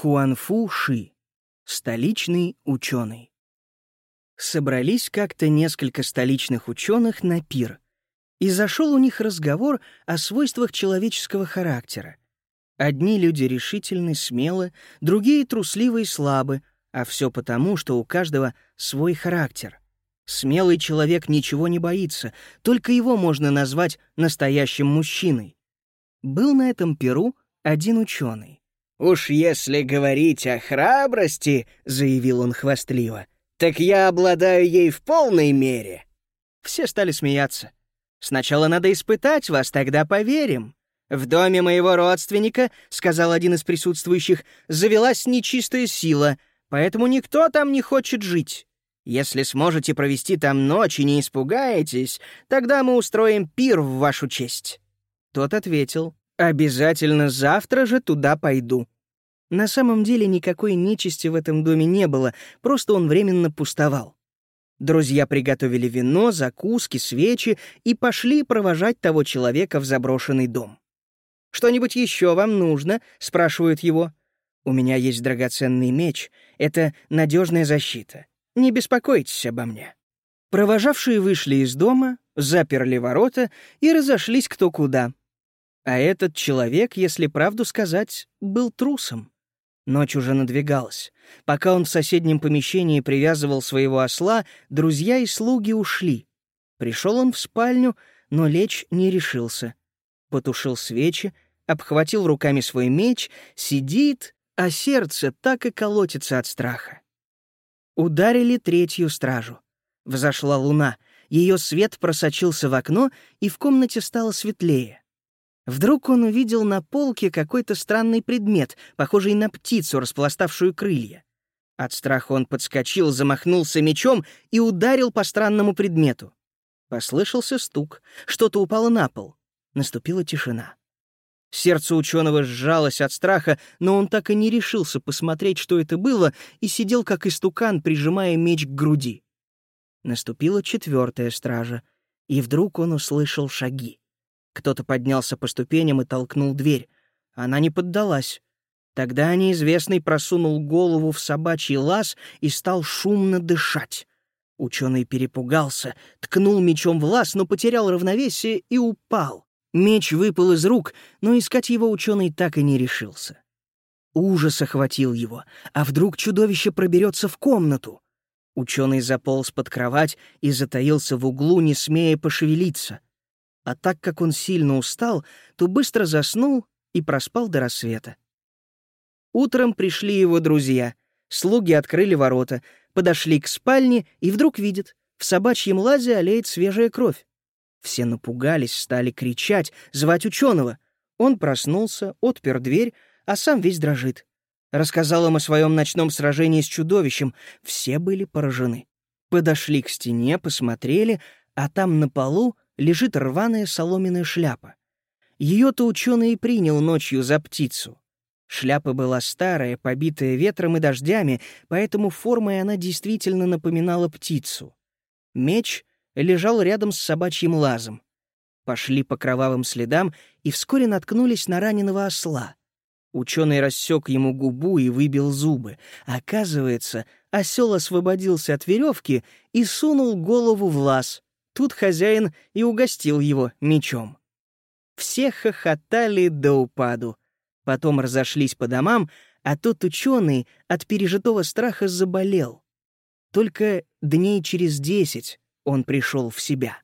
Хуанфу Ши, столичный ученый. Собрались как-то несколько столичных ученых на пир, и зашел у них разговор о свойствах человеческого характера. Одни люди решительны, смелы, другие трусливы и слабы, а все потому, что у каждого свой характер. Смелый человек ничего не боится, только его можно назвать настоящим мужчиной. Был на этом перу один ученый. «Уж если говорить о храбрости, — заявил он хвастливо, — так я обладаю ей в полной мере». Все стали смеяться. «Сначала надо испытать вас, тогда поверим». «В доме моего родственника, — сказал один из присутствующих, — завелась нечистая сила, поэтому никто там не хочет жить. Если сможете провести там ночь и не испугаетесь, тогда мы устроим пир в вашу честь». Тот ответил, Обязательно завтра же туда пойду. На самом деле никакой нечисти в этом доме не было, просто он временно пустовал. Друзья приготовили вино, закуски, свечи и пошли провожать того человека в заброшенный дом. «Что-нибудь еще вам нужно?» — спрашивают его. «У меня есть драгоценный меч. Это надежная защита. Не беспокойтесь обо мне». Провожавшие вышли из дома, заперли ворота и разошлись кто куда. А этот человек, если правду сказать, был трусом. Ночь уже надвигалась. Пока он в соседнем помещении привязывал своего осла, друзья и слуги ушли. Пришел он в спальню, но лечь не решился. Потушил свечи, обхватил руками свой меч, сидит, а сердце так и колотится от страха. Ударили третью стражу. Взошла луна, ее свет просочился в окно, и в комнате стало светлее. Вдруг он увидел на полке какой-то странный предмет, похожий на птицу, распластавшую крылья. От страха он подскочил, замахнулся мечом и ударил по странному предмету. Послышался стук, что-то упало на пол. Наступила тишина. Сердце ученого сжалось от страха, но он так и не решился посмотреть, что это было, и сидел как истукан, прижимая меч к груди. Наступила четвертая стража, и вдруг он услышал шаги. Кто-то поднялся по ступеням и толкнул дверь. Она не поддалась. Тогда неизвестный просунул голову в собачий лаз и стал шумно дышать. Ученый перепугался, ткнул мечом в лаз, но потерял равновесие и упал. Меч выпал из рук, но искать его ученый так и не решился. Ужас охватил его. А вдруг чудовище проберется в комнату? Ученый заполз под кровать и затаился в углу, не смея пошевелиться а так как он сильно устал, то быстро заснул и проспал до рассвета. Утром пришли его друзья. Слуги открыли ворота, подошли к спальне и вдруг видят, в собачьем лазе олеет свежая кровь. Все напугались, стали кричать, звать ученого. Он проснулся, отпер дверь, а сам весь дрожит. Рассказал им о своем ночном сражении с чудовищем. Все были поражены. Подошли к стене, посмотрели, а там на полу лежит рваная соломенная шляпа. Ее-то ученый и принял ночью за птицу. Шляпа была старая, побитая ветром и дождями, поэтому формой она действительно напоминала птицу. Меч лежал рядом с собачьим лазом. Пошли по кровавым следам и вскоре наткнулись на раненого осла. Ученый рассек ему губу и выбил зубы. Оказывается, осел освободился от веревки и сунул голову в лаз, Тут хозяин и угостил его мечом. Все хохотали до упаду. Потом разошлись по домам, а тот ученый от пережитого страха заболел. Только дней через десять он пришел в себя.